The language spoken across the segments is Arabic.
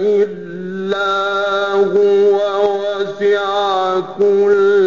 إِلَّا هُوَ وَسِعَ كُلَّ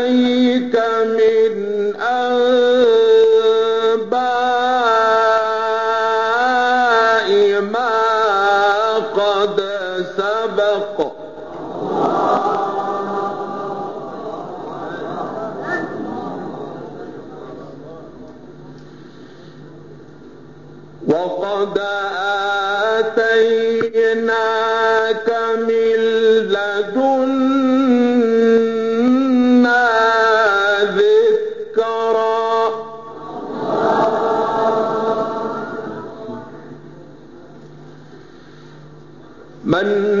سعيد أن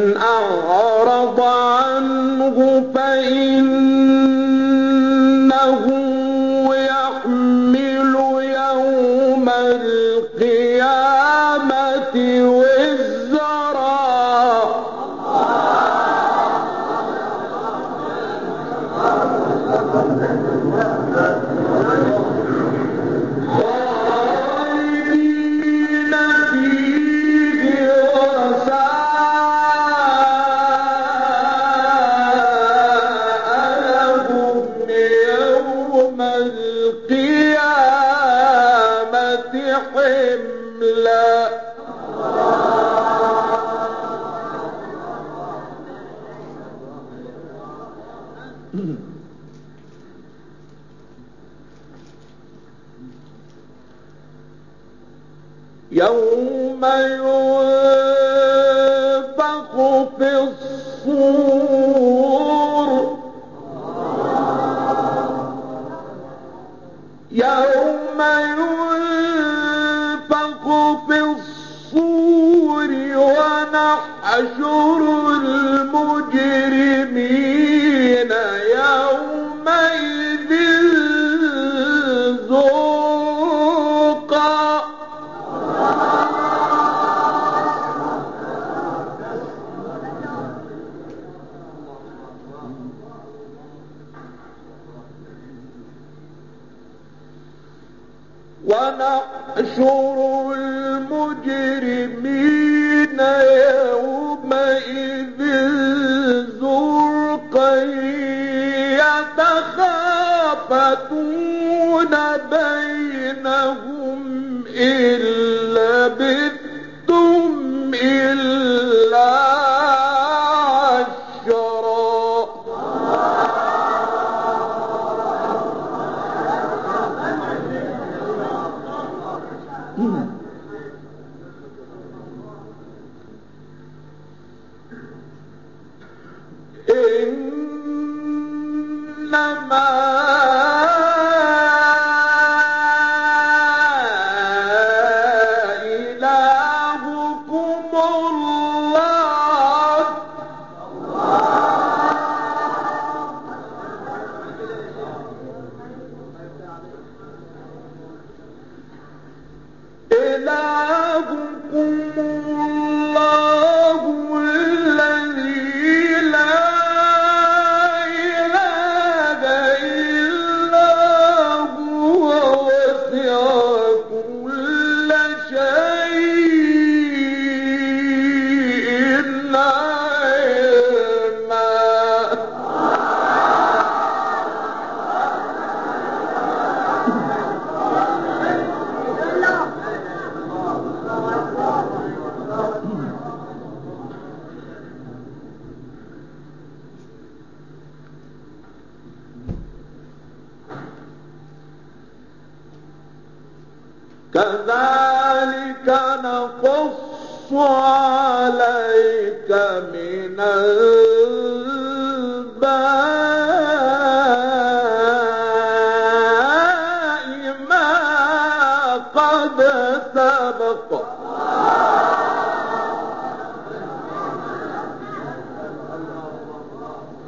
ينفق في الصور ونحشر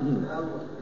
نعم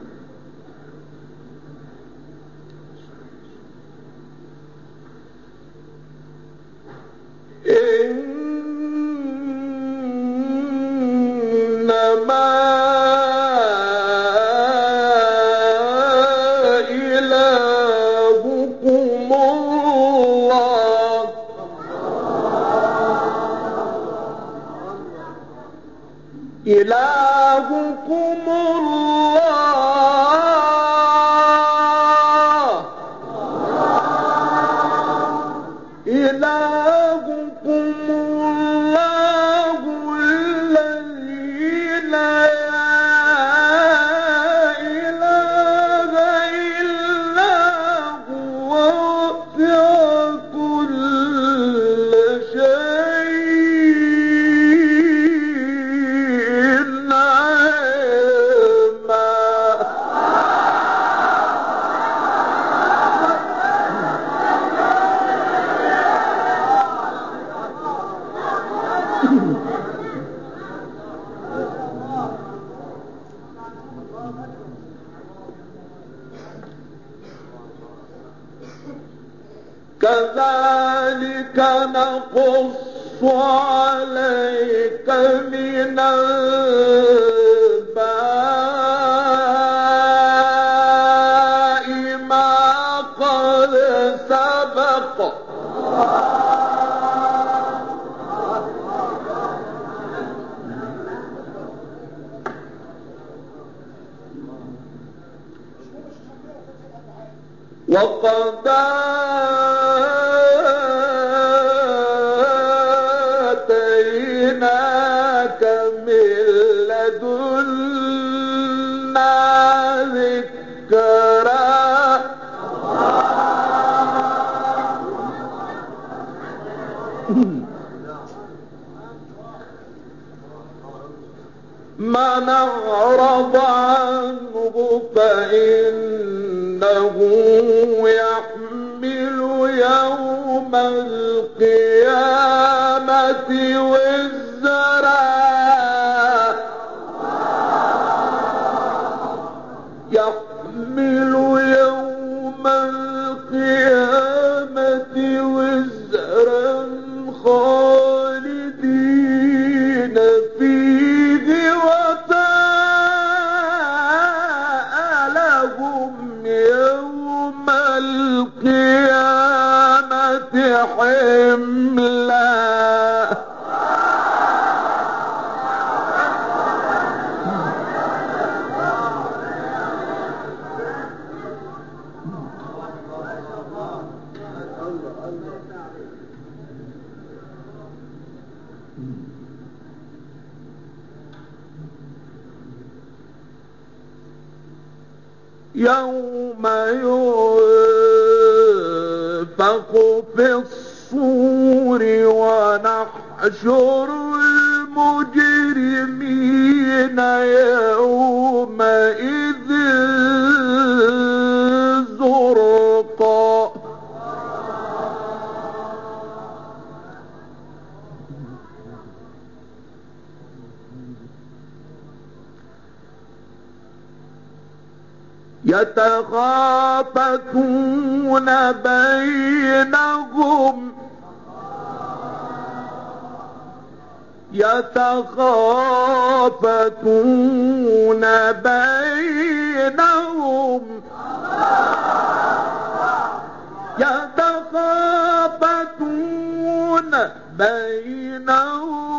كذلك نقص عليك من الباء ما قد سبق. وقد يتخافتون بينهم. يتخافتون بينهم.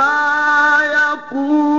أعلم بما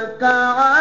ويسألونك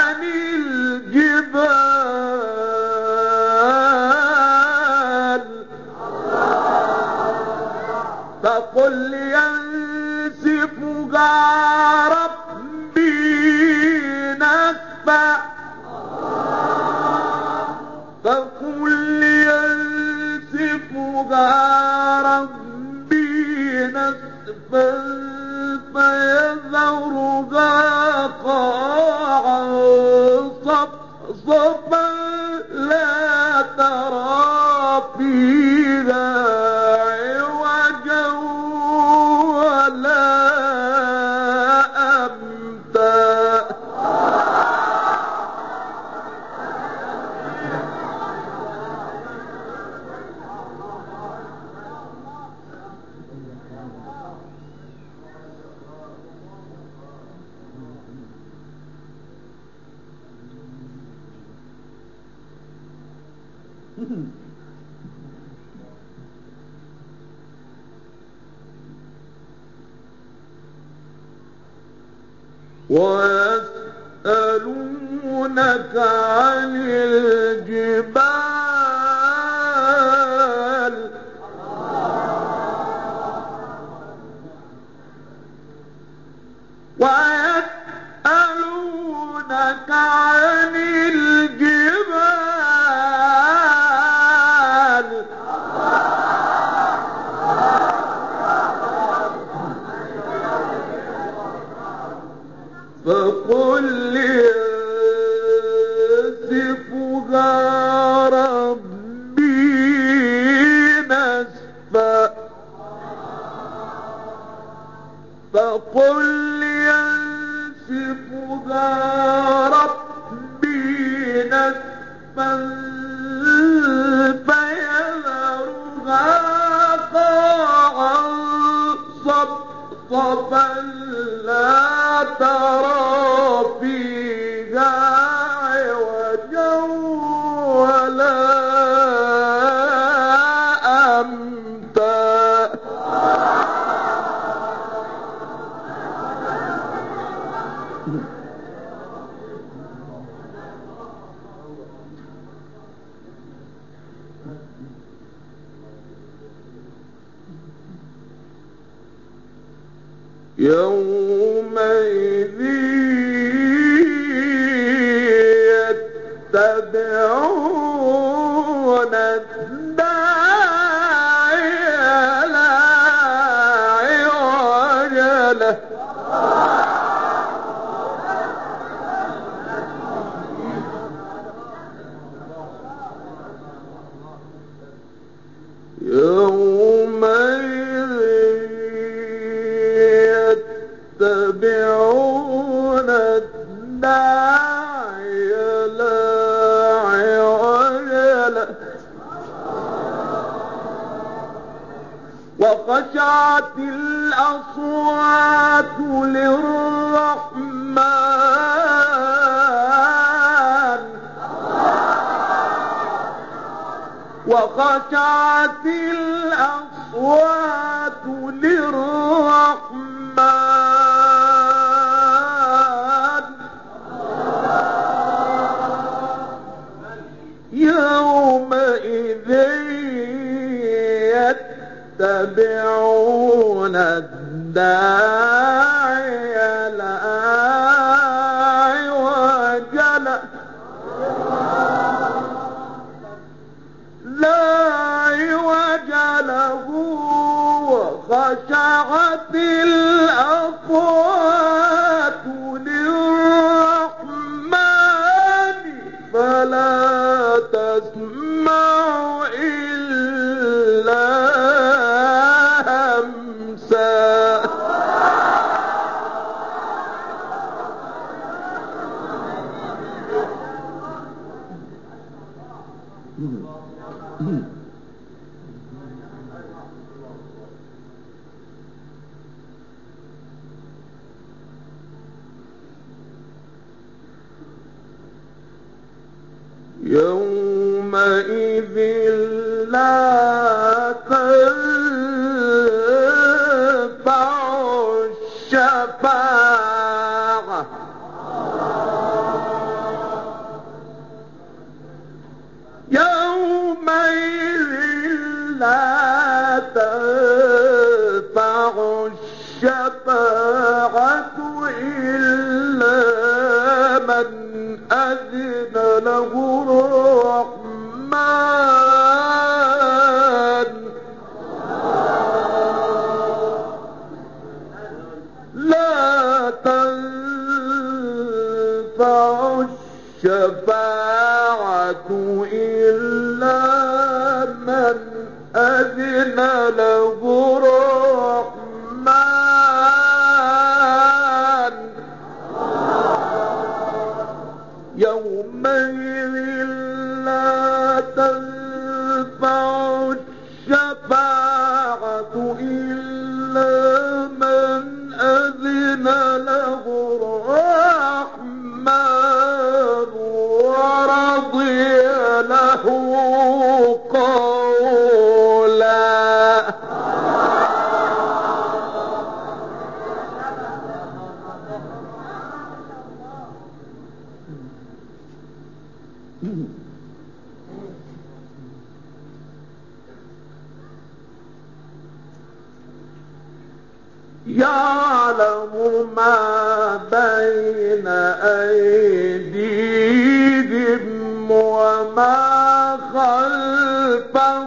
يومئذ وخشعت الأصوات للرحمن. وخشعت الأصوات الداعي أذن له الرحمن. لا تنفع الشفاعة إلا من أذن له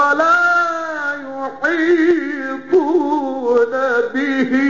ولا يحيطون به.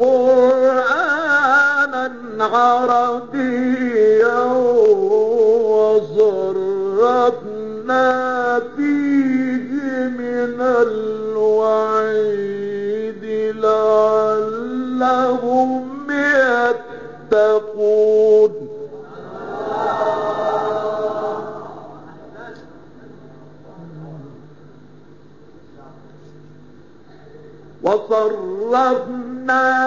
قرآنا عربيا وصرفنا فيه من الوعيد لعلهم يتقون. وصرف مَا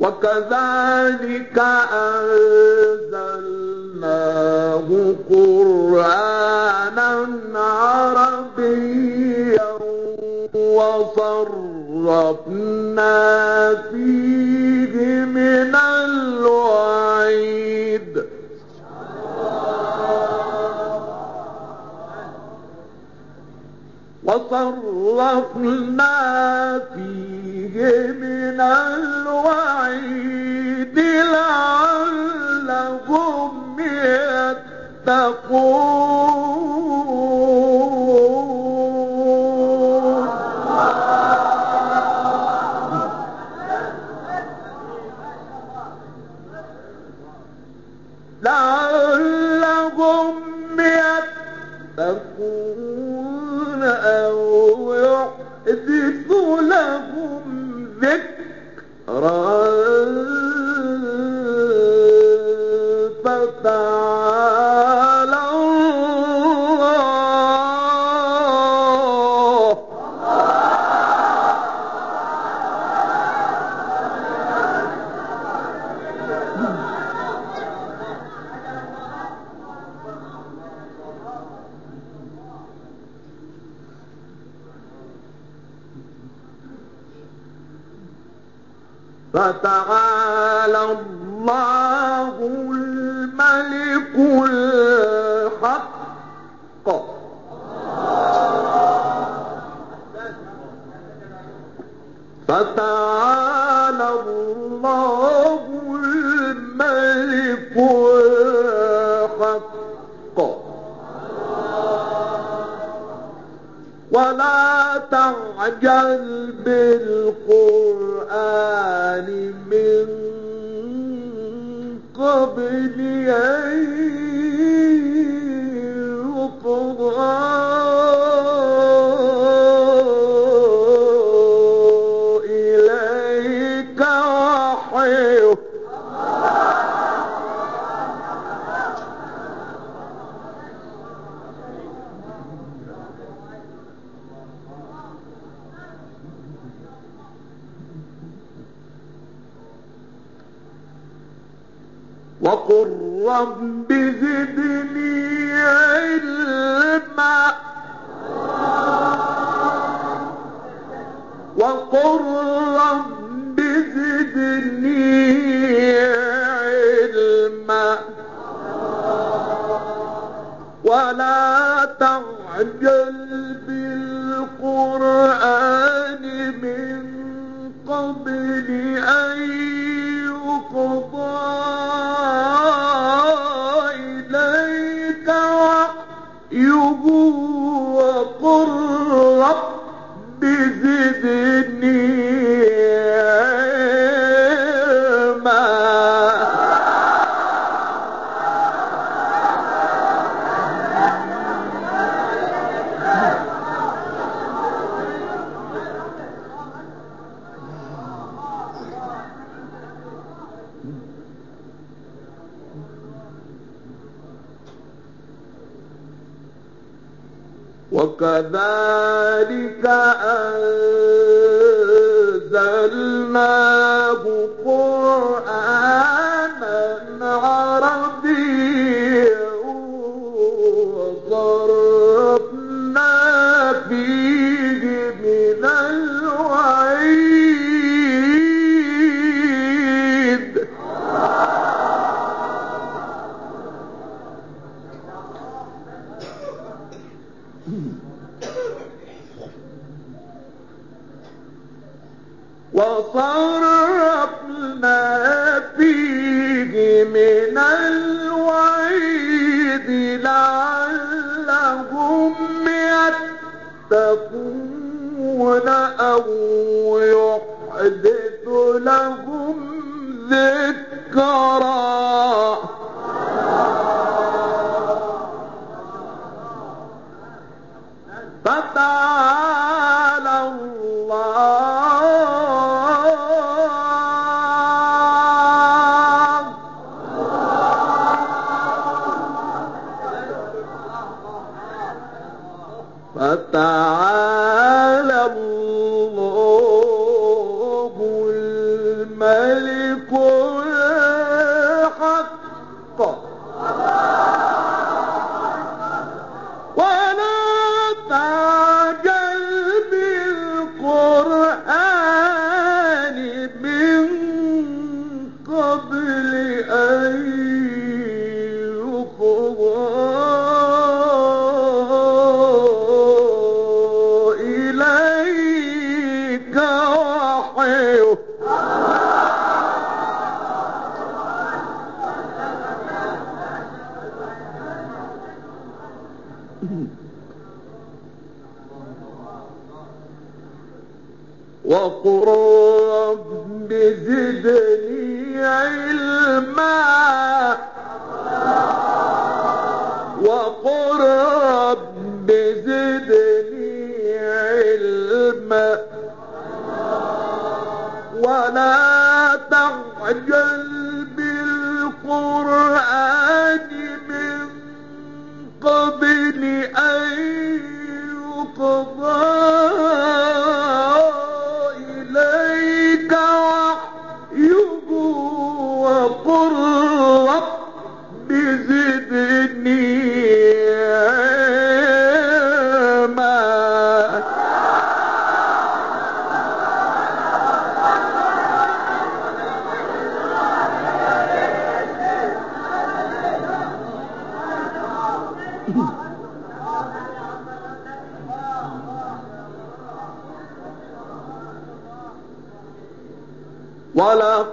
وكذلك أنزلناه قرآنا عربيا وصرفنا فيه من وصرفنا فيه من الوعيد لعلهم يتقون. رأفت فتح وقل رب زدني علما. وقل رب زدني علما. ولا تعجل كَذَٰلِكَ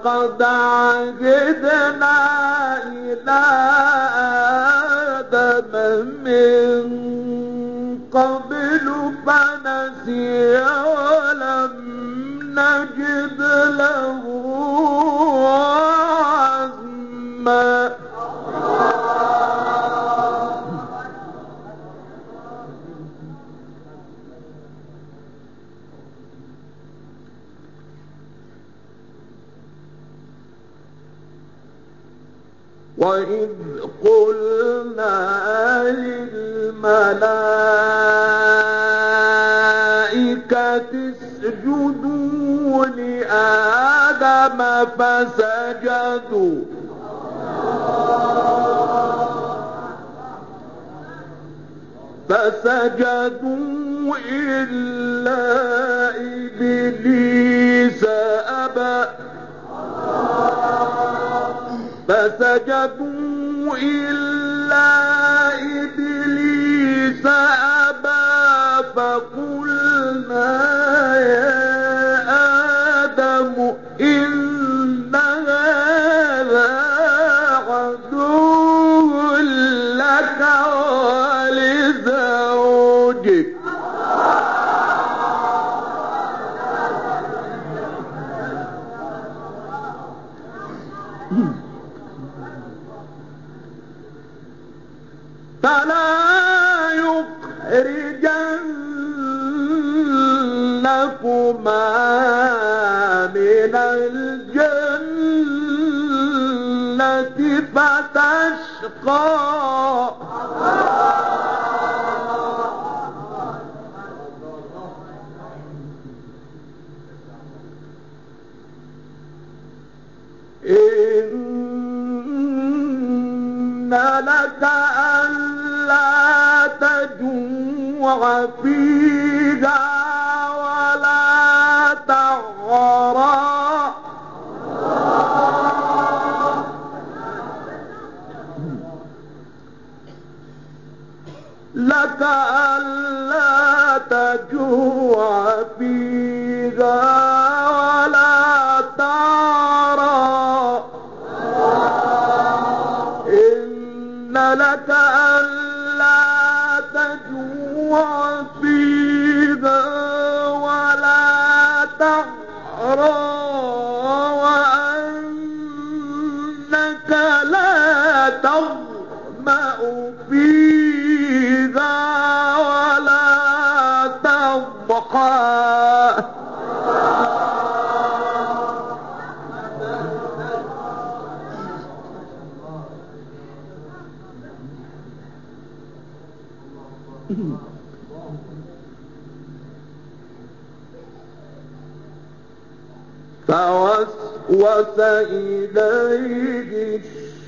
لقد عهدنا إلى آدم من قبل فنسي فسجدوا. فسجدوا إلا إبليس أبى. فسجدوا إلا قال أَلَّا تَجُوعَ فِيهَا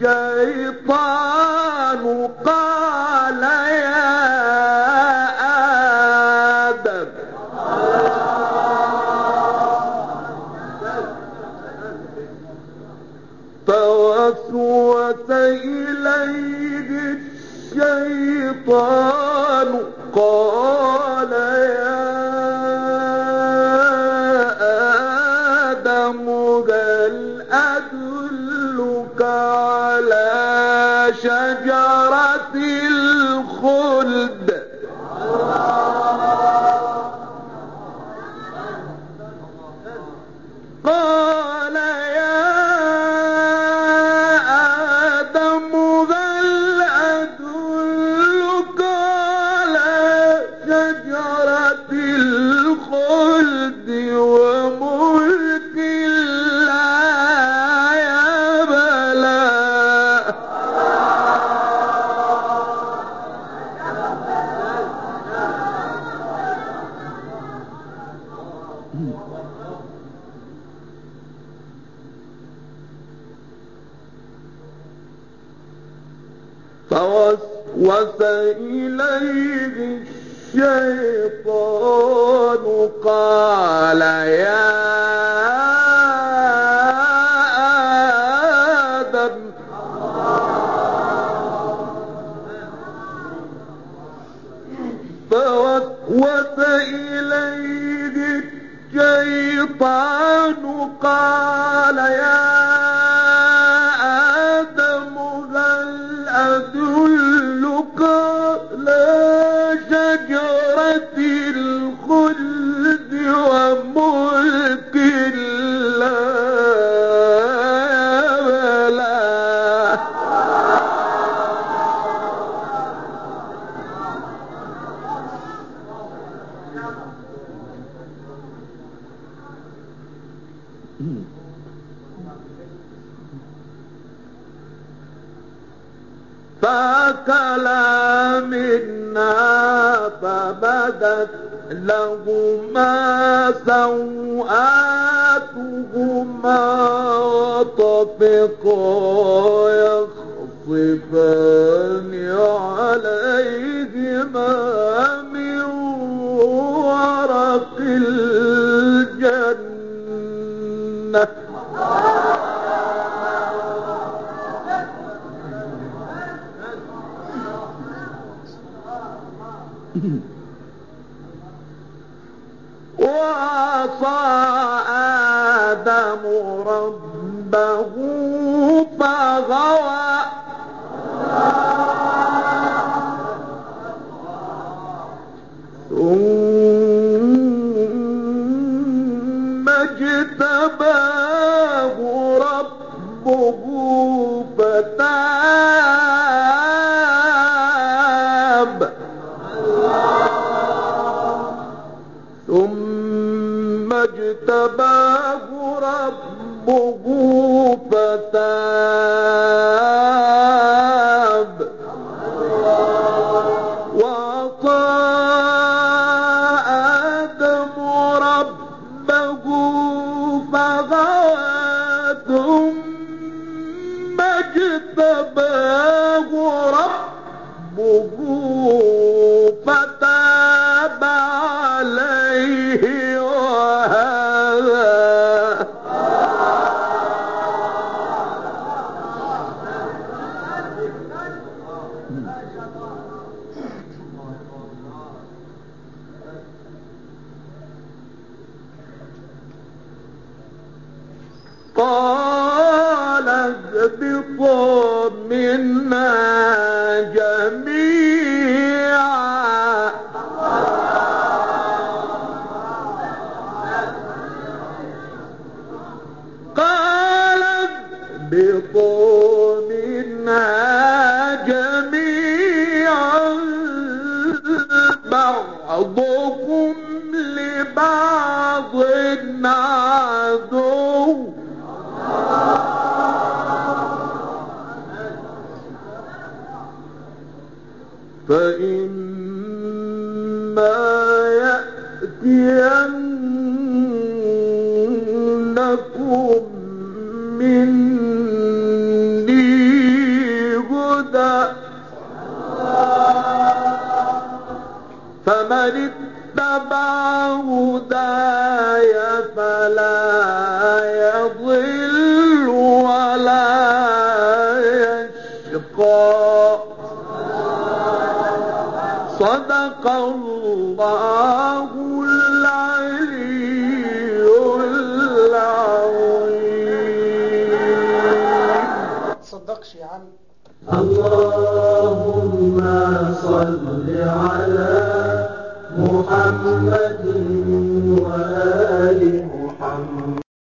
الشيطان